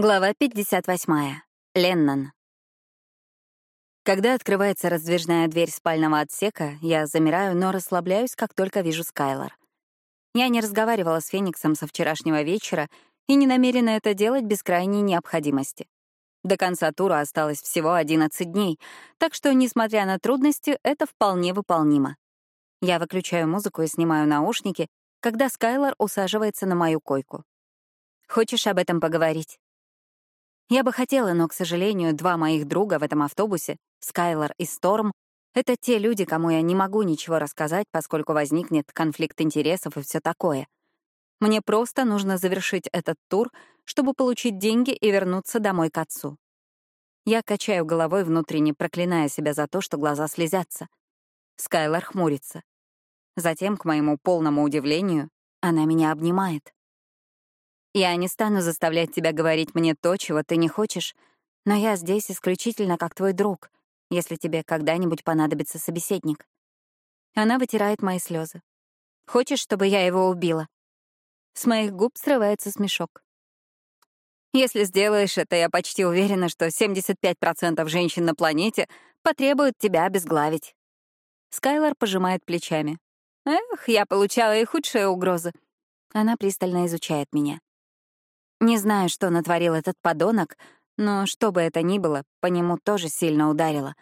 Глава 58. Леннон. Когда открывается раздвижная дверь спального отсека, я замираю, но расслабляюсь, как только вижу Скайлор. Я не разговаривала с Фениксом со вчерашнего вечера и не намерена это делать без крайней необходимости. До конца тура осталось всего 11 дней, так что, несмотря на трудности, это вполне выполнимо. Я выключаю музыку и снимаю наушники, когда Скайлор усаживается на мою койку. «Хочешь об этом поговорить?» Я бы хотела, но, к сожалению, два моих друга в этом автобусе, Скайлор и Сторм, это те люди, кому я не могу ничего рассказать, поскольку возникнет конфликт интересов и все такое. Мне просто нужно завершить этот тур, чтобы получить деньги и вернуться домой к отцу. Я качаю головой внутренне, проклиная себя за то, что глаза слезятся. Скайлор хмурится. Затем, к моему полному удивлению, она меня обнимает. Я не стану заставлять тебя говорить мне то, чего ты не хочешь, но я здесь исключительно как твой друг, если тебе когда-нибудь понадобится собеседник. Она вытирает мои слезы. Хочешь, чтобы я его убила? С моих губ срывается смешок. Если сделаешь это, я почти уверена, что 75% женщин на планете потребуют тебя обезглавить. Скайлор пожимает плечами. Эх, я получала и худшие угрозы. Она пристально изучает меня. Не знаю, что натворил этот подонок, но что бы это ни было, по нему тоже сильно ударило.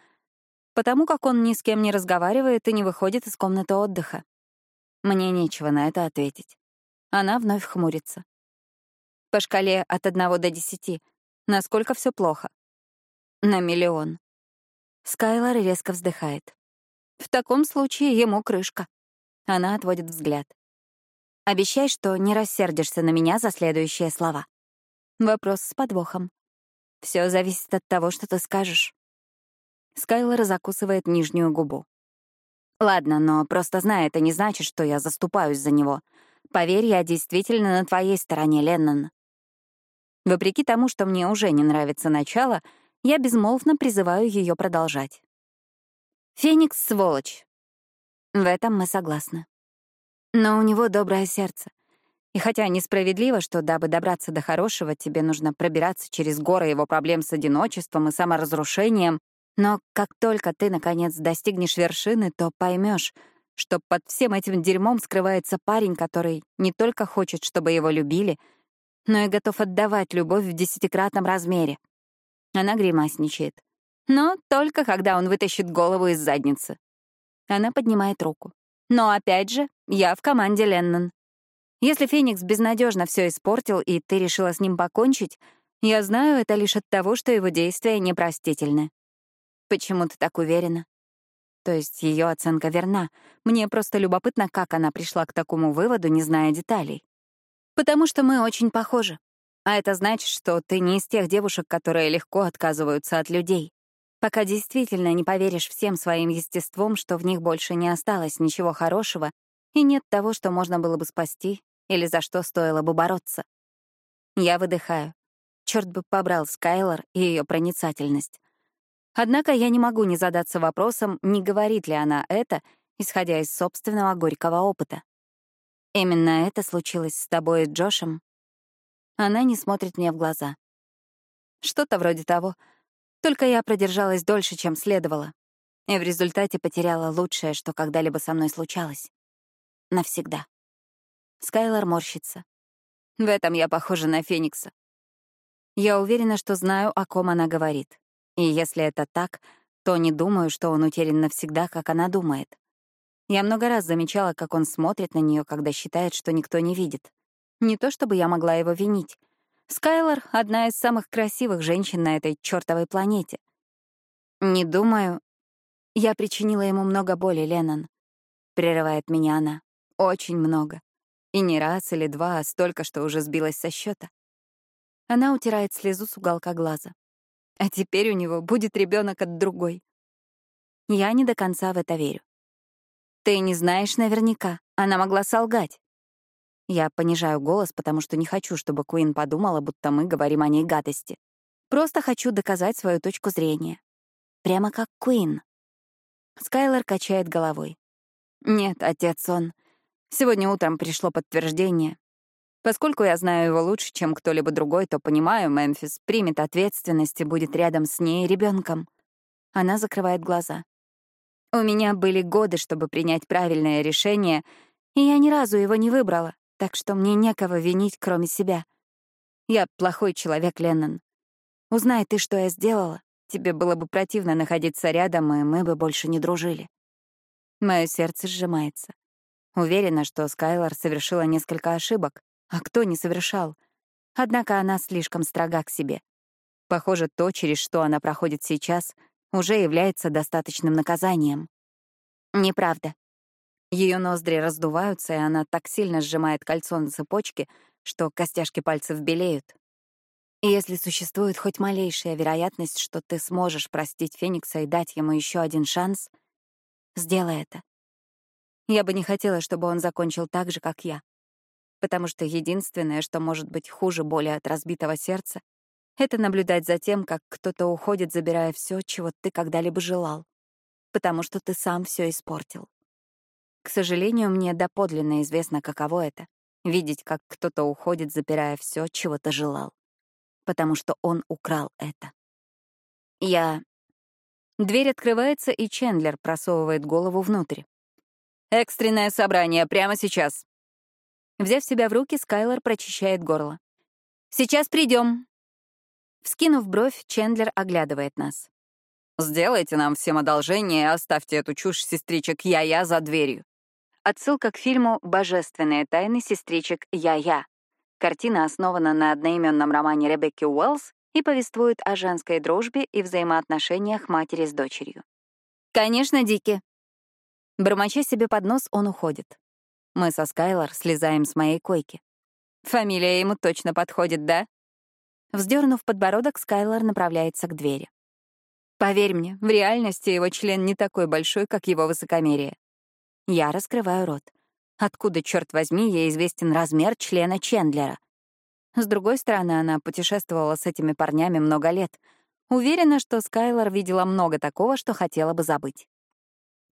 Потому как он ни с кем не разговаривает и не выходит из комнаты отдыха. Мне нечего на это ответить. Она вновь хмурится. По шкале от одного до десяти. Насколько все плохо? На миллион. Скайлор резко вздыхает. В таком случае ему крышка. Она отводит взгляд. Обещай, что не рассердишься на меня за следующие слова. Вопрос с подвохом. Все зависит от того, что ты скажешь. Скайлор закусывает нижнюю губу. Ладно, но просто знай, это не значит, что я заступаюсь за него. Поверь, я действительно на твоей стороне, Леннон. Вопреки тому, что мне уже не нравится начало, я безмолвно призываю ее продолжать. Феникс — сволочь. В этом мы согласны. Но у него доброе сердце. И хотя несправедливо, что дабы добраться до хорошего, тебе нужно пробираться через горы его проблем с одиночеством и саморазрушением, но как только ты, наконец, достигнешь вершины, то поймешь, что под всем этим дерьмом скрывается парень, который не только хочет, чтобы его любили, но и готов отдавать любовь в десятикратном размере. Она гримасничает. Но только когда он вытащит голову из задницы. Она поднимает руку. Но опять же, я в команде Леннон. Если Феникс безнадежно все испортил, и ты решила с ним покончить, я знаю это лишь от того, что его действия непростительны. Почему ты так уверена? То есть ее оценка верна. Мне просто любопытно, как она пришла к такому выводу, не зная деталей. Потому что мы очень похожи. А это значит, что ты не из тех девушек, которые легко отказываются от людей пока действительно не поверишь всем своим естеством, что в них больше не осталось ничего хорошего и нет того, что можно было бы спасти или за что стоило бы бороться. Я выдыхаю. Черт бы побрал Скайлор и ее проницательность. Однако я не могу не задаться вопросом, не говорит ли она это, исходя из собственного горького опыта. Именно это случилось с тобой и Джошем. Она не смотрит мне в глаза. Что-то вроде того — только я продержалась дольше, чем следовало, и в результате потеряла лучшее, что когда-либо со мной случалось. Навсегда. Скайлор морщится. В этом я похожа на Феникса. Я уверена, что знаю, о ком она говорит. И если это так, то не думаю, что он утерян навсегда, как она думает. Я много раз замечала, как он смотрит на нее, когда считает, что никто не видит. Не то чтобы я могла его винить. Скайлор — одна из самых красивых женщин на этой чёртовой планете. Не думаю... Я причинила ему много боли, Леннон. Прерывает меня она. Очень много. И не раз или два, а столько, что уже сбилась со счета. Она утирает слезу с уголка глаза. А теперь у него будет ребенок от другой. Я не до конца в это верю. Ты не знаешь наверняка. Она могла солгать. Я понижаю голос, потому что не хочу, чтобы Куин подумала, будто мы говорим о ней гадости. Просто хочу доказать свою точку зрения. Прямо как Куин. Скайлор качает головой. «Нет, отец, он... Сегодня утром пришло подтверждение. Поскольку я знаю его лучше, чем кто-либо другой, то понимаю, Мемфис примет ответственность и будет рядом с ней и ребенком. Она закрывает глаза. У меня были годы, чтобы принять правильное решение, и я ни разу его не выбрала, так что мне некого винить, кроме себя. Я плохой человек, Леннон. Узнай ты, что я сделала, тебе было бы противно находиться рядом, и мы бы больше не дружили. Мое сердце сжимается. Уверена, что Скайлор совершила несколько ошибок, а кто не совершал? Однако она слишком строга к себе. Похоже, то, через что она проходит сейчас, уже является достаточным наказанием. Неправда. Ее ноздри раздуваются, и она так сильно сжимает кольцо на цепочке, что костяшки пальцев белеют. Если существует хоть малейшая вероятность, что ты сможешь простить Феникса и дать ему еще один шанс, сделай это. Я бы не хотела, чтобы он закончил так же, как я. Потому что единственное, что может быть хуже боли от разбитого сердца, это наблюдать за тем, как кто-то уходит, забирая все, чего ты когда-либо желал. Потому что ты сам все испортил. К сожалению, мне доподлинно известно, каково это — видеть, как кто-то уходит, забирая все, чего ты желал. Потому что он украл это. Я... Дверь открывается, и Чендлер просовывает голову внутрь. «Экстренное собрание прямо сейчас!» Взяв себя в руки, Скайлор прочищает горло. «Сейчас придем. Вскинув бровь, Чендлер оглядывает нас. «Сделайте нам всем одолжение и оставьте эту чушь сестричек Я-Я за дверью». Отсылка к фильму «Божественные тайны сестричек Я-Я». Картина основана на одноименном романе Ребекки Уэллс и повествует о женской дружбе и взаимоотношениях матери с дочерью. «Конечно, Дики». Бормоча себе под нос, он уходит. Мы со Скайлор слезаем с моей койки. Фамилия ему точно подходит, да? Вздернув подбородок, Скайлор направляется к двери. Поверь мне, в реальности его член не такой большой, как его высокомерие. Я раскрываю рот. Откуда, черт возьми, ей известен размер члена Чендлера? С другой стороны, она путешествовала с этими парнями много лет. Уверена, что Скайлор видела много такого, что хотела бы забыть.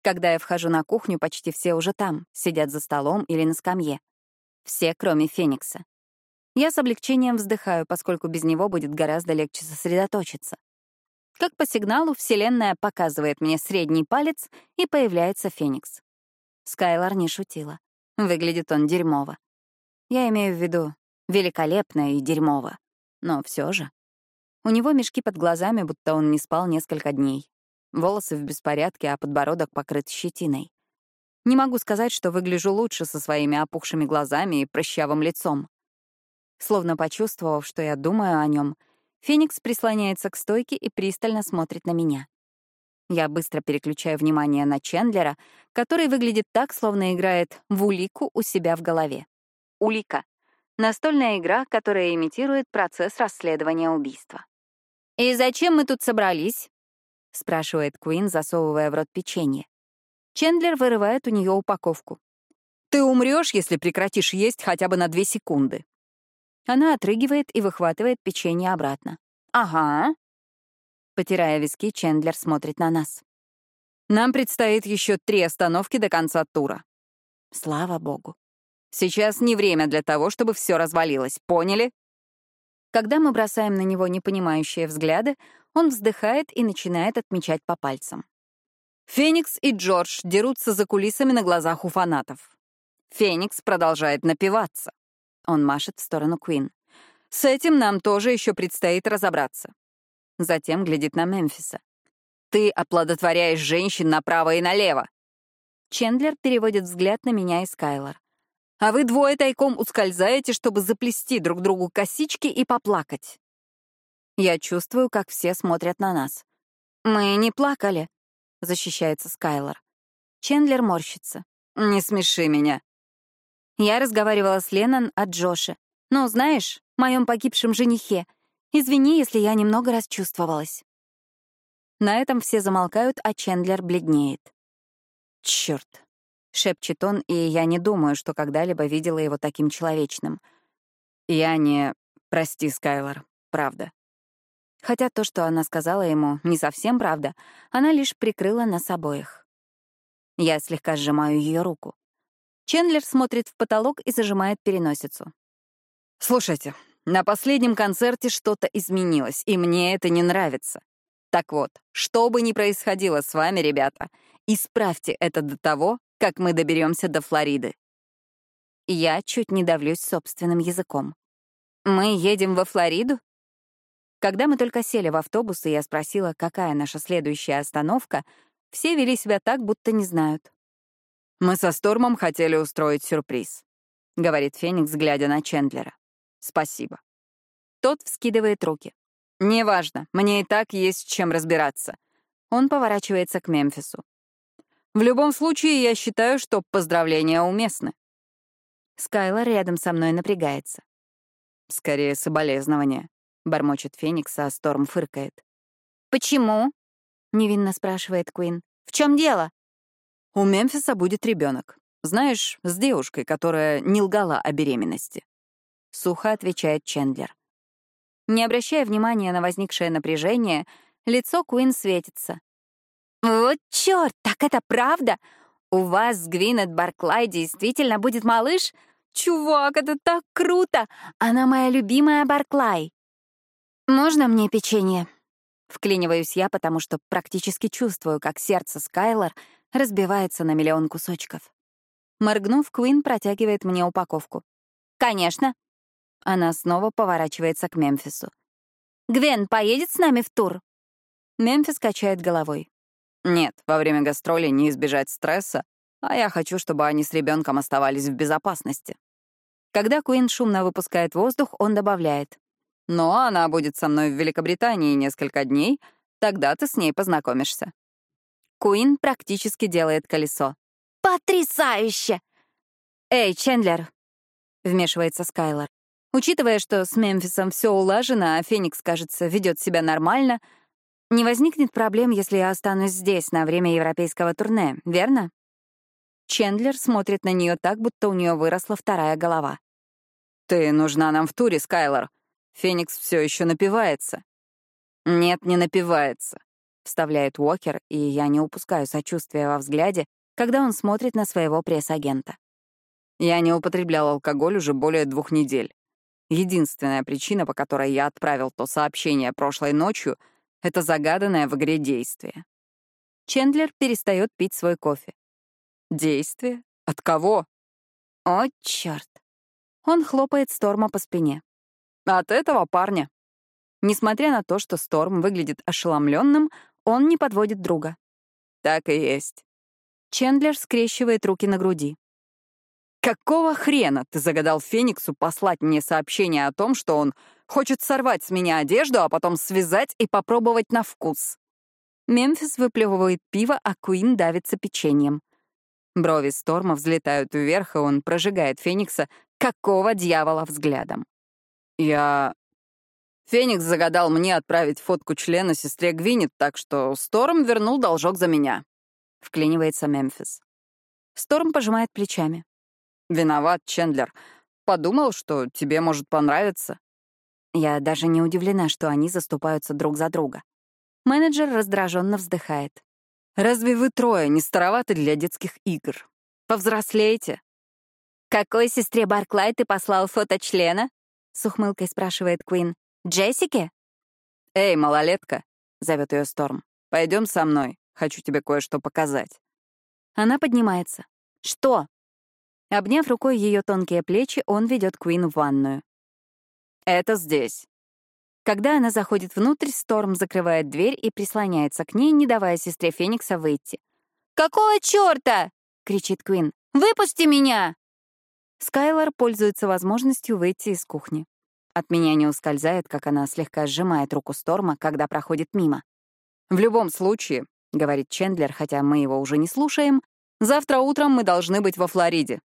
Когда я вхожу на кухню, почти все уже там, сидят за столом или на скамье. Все, кроме Феникса. Я с облегчением вздыхаю, поскольку без него будет гораздо легче сосредоточиться. Как по сигналу, Вселенная показывает мне средний палец, и появляется Феникс. Скайлор не шутила. Выглядит он дерьмово. Я имею в виду великолепно и дерьмово. Но все же. У него мешки под глазами, будто он не спал несколько дней. Волосы в беспорядке, а подбородок покрыт щетиной. Не могу сказать, что выгляжу лучше со своими опухшими глазами и прыщавым лицом. Словно почувствовав, что я думаю о нем, Феникс прислоняется к стойке и пристально смотрит на меня. Я быстро переключаю внимание на Чендлера, который выглядит так, словно играет в улику у себя в голове. Улика — настольная игра, которая имитирует процесс расследования убийства. «И зачем мы тут собрались?» — спрашивает Куин, засовывая в рот печенье. Чендлер вырывает у нее упаковку. «Ты умрешь, если прекратишь есть хотя бы на две секунды», она отрыгивает и выхватывает печенье обратно. «Ага». Потирая виски, Чендлер смотрит на нас. «Нам предстоит еще три остановки до конца тура». Слава богу. Сейчас не время для того, чтобы все развалилось, поняли? Когда мы бросаем на него непонимающие взгляды, он вздыхает и начинает отмечать по пальцам. Феникс и Джордж дерутся за кулисами на глазах у фанатов. Феникс продолжает напиваться. Он машет в сторону Куин. «С этим нам тоже еще предстоит разобраться». Затем глядит на Мемфиса. «Ты оплодотворяешь женщин направо и налево». Чендлер переводит взгляд на меня и Скайлор. «А вы двое тайком ускользаете, чтобы заплести друг другу косички и поплакать». Я чувствую, как все смотрят на нас. «Мы не плакали», — защищается Скайлор. Чендлер морщится. «Не смеши меня. Я разговаривала с Леннон о Джоше. Ну, знаешь, моем погибшем женихе. Извини, если я немного расчувствовалась. На этом все замолкают, а Чендлер бледнеет. Черт, шепчет он, и я не думаю, что когда-либо видела его таким человечным. Я не... Прости, Скайлор, правда. Хотя то, что она сказала ему, не совсем правда, она лишь прикрыла нас обоих. Я слегка сжимаю ее руку. Чендлер смотрит в потолок и зажимает переносицу. Слушайте, на последнем концерте что-то изменилось, и мне это не нравится. Так вот, что бы ни происходило с вами, ребята, исправьте это до того, как мы доберемся до Флориды. Я чуть не давлюсь собственным языком. Мы едем во Флориду? Когда мы только сели в автобус, и я спросила, какая наша следующая остановка, все вели себя так, будто не знают. «Мы со Стормом хотели устроить сюрприз», — говорит Феникс, глядя на Чендлера. «Спасибо». Тот вскидывает руки. «Неважно, мне и так есть с чем разбираться». Он поворачивается к Мемфису. «В любом случае, я считаю, что поздравления уместны». Скайлор рядом со мной напрягается. «Скорее, соболезнования», — бормочет Феникс, а Сторм фыркает. «Почему?» — невинно спрашивает Куин. «В чем дело?» «У Мемфиса будет ребенок. Знаешь, с девушкой, которая не лгала о беременности». Сухо отвечает Чендлер. Не обращая внимания на возникшее напряжение, лицо Куин светится. «Вот чёрт, так это правда? У вас с Гвинет Барклай действительно будет малыш? Чувак, это так круто! Она моя любимая Барклай!» «Можно мне печенье?» Вклиниваюсь я, потому что практически чувствую, как сердце Скайлор разбивается на миллион кусочков. Моргнув, Куин протягивает мне упаковку. «Конечно». Она снова поворачивается к Мемфису. «Гвен поедет с нами в тур?» Мемфис качает головой. «Нет, во время гастролей не избежать стресса, а я хочу, чтобы они с ребенком оставались в безопасности». Когда Куин шумно выпускает воздух, он добавляет. Но она будет со мной в Великобритании несколько дней, тогда ты с ней познакомишься. Куин практически делает колесо. «Потрясающе!» «Эй, Чендлер!» — вмешивается Скайлор. Учитывая, что с Мемфисом все улажено, а Феникс, кажется, ведет себя нормально, не возникнет проблем, если я останусь здесь на время европейского турне, верно? Чендлер смотрит на нее так, будто у нее выросла вторая голова. «Ты нужна нам в туре, Скайлор. Феникс все еще напивается. Нет, не напивается, вставляет Уокер, и я не упускаю сочувствия во взгляде, когда он смотрит на своего пресс-агента. Я не употреблял алкоголь уже более двух недель. Единственная причина, по которой я отправил то сообщение прошлой ночью, это загаданное в игре действие. Чендлер перестает пить свой кофе. Действие? От кого? О, черт! Он хлопает Сторма по спине. От этого парня. Несмотря на то, что Сторм выглядит ошеломленным, он не подводит друга. Так и есть. Чендлер скрещивает руки на груди. «Какого хрена ты загадал Фениксу послать мне сообщение о том, что он хочет сорвать с меня одежду, а потом связать и попробовать на вкус?» Мемфис выплевывает пиво, а Куин давится печеньем. Брови Сторма взлетают вверх, и он прожигает Феникса какого дьявола взглядом. Я... Феникс загадал мне отправить фотку члена сестре Гвинет, так что Сторм вернул должок за меня. Вклинивается Мемфис. Сторм пожимает плечами. Виноват, Чендлер. Подумал, что тебе может понравиться. Я даже не удивлена, что они заступаются друг за друга. Менеджер раздраженно вздыхает. «Разве вы трое не староваты для детских игр? Повзрослейте!» «Какой сестре Барклай ты послал фото члена?» с ухмылкой спрашивает Куин. Джессики? Эй, малолетка, зовет ее Сторм. Пойдем со мной. Хочу тебе кое-что показать. Она поднимается. Что? Обняв рукой ее тонкие плечи, он ведет Куин в ванную. Это здесь. Когда она заходит внутрь, Сторм закрывает дверь и прислоняется к ней, не давая сестре Феникса выйти. «Какого чёрта?» — кричит Куин. «Выпусти меня!» Скайлор пользуется возможностью выйти из кухни. От меня не ускользает, как она слегка сжимает руку Сторма, когда проходит мимо. «В любом случае», — говорит Чендлер, хотя мы его уже не слушаем, «завтра утром мы должны быть во Флориде».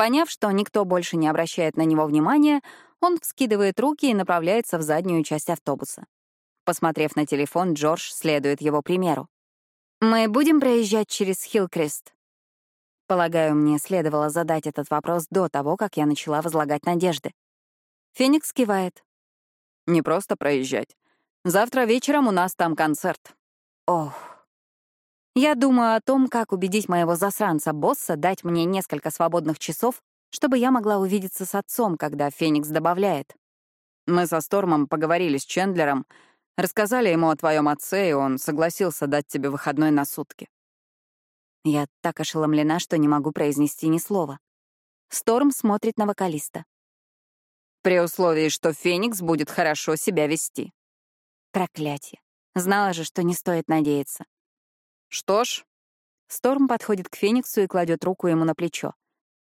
Поняв, что никто больше не обращает на него внимания, он вскидывает руки и направляется в заднюю часть автобуса. Посмотрев на телефон, Джордж следует его примеру. «Мы будем проезжать через Хиллкрест?» Полагаю, мне следовало задать этот вопрос до того, как я начала возлагать надежды. Феникс кивает. Не просто проезжать. Завтра вечером у нас там концерт. Ох. Я думаю о том, как убедить моего засранца-босса дать мне несколько свободных часов чтобы я могла увидеться с отцом, когда Феникс добавляет. Мы со Стормом поговорили с Чендлером, рассказали ему о твоем отце, и он согласился дать тебе выходной на сутки. Я так ошеломлена, что не могу произнести ни слова. Сторм смотрит на вокалиста. При условии, что Феникс будет хорошо себя вести. Проклятие. Знала же, что не стоит надеяться. Что ж. Сторм подходит к Фениксу и кладет руку ему на плечо.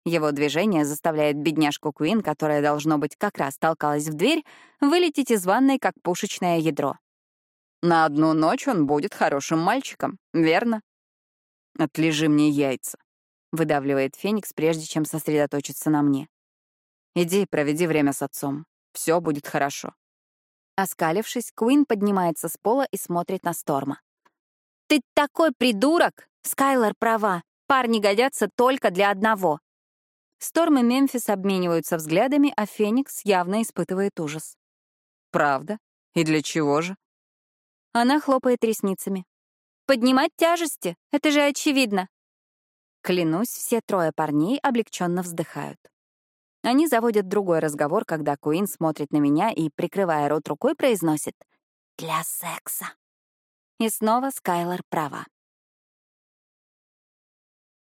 Его движение заставляет бедняжку Куин, которая, должно быть, как раз толкалась в дверь, вылететь из ванной, как пушечное ядро. На одну ночь он будет хорошим мальчиком, верно? Отлежи мне яйца, — выдавливает Феникс, прежде чем сосредоточиться на мне. Иди, проведи время с отцом. Все будет хорошо. Оскалившись, Куин поднимается с пола и смотрит на Сторма. «Ты такой придурок! Скайлор права. Парни годятся только для одного». Сторм и Мемфис обмениваются взглядами, а Феникс явно испытывает ужас. «Правда? И для чего же?» Она хлопает ресницами. «Поднимать тяжести? Это же очевидно!» Клянусь, все трое парней облегченно вздыхают. Они заводят другой разговор, когда Куин смотрит на меня и, прикрывая рот рукой, произносит «Для секса». И снова Скайлор права.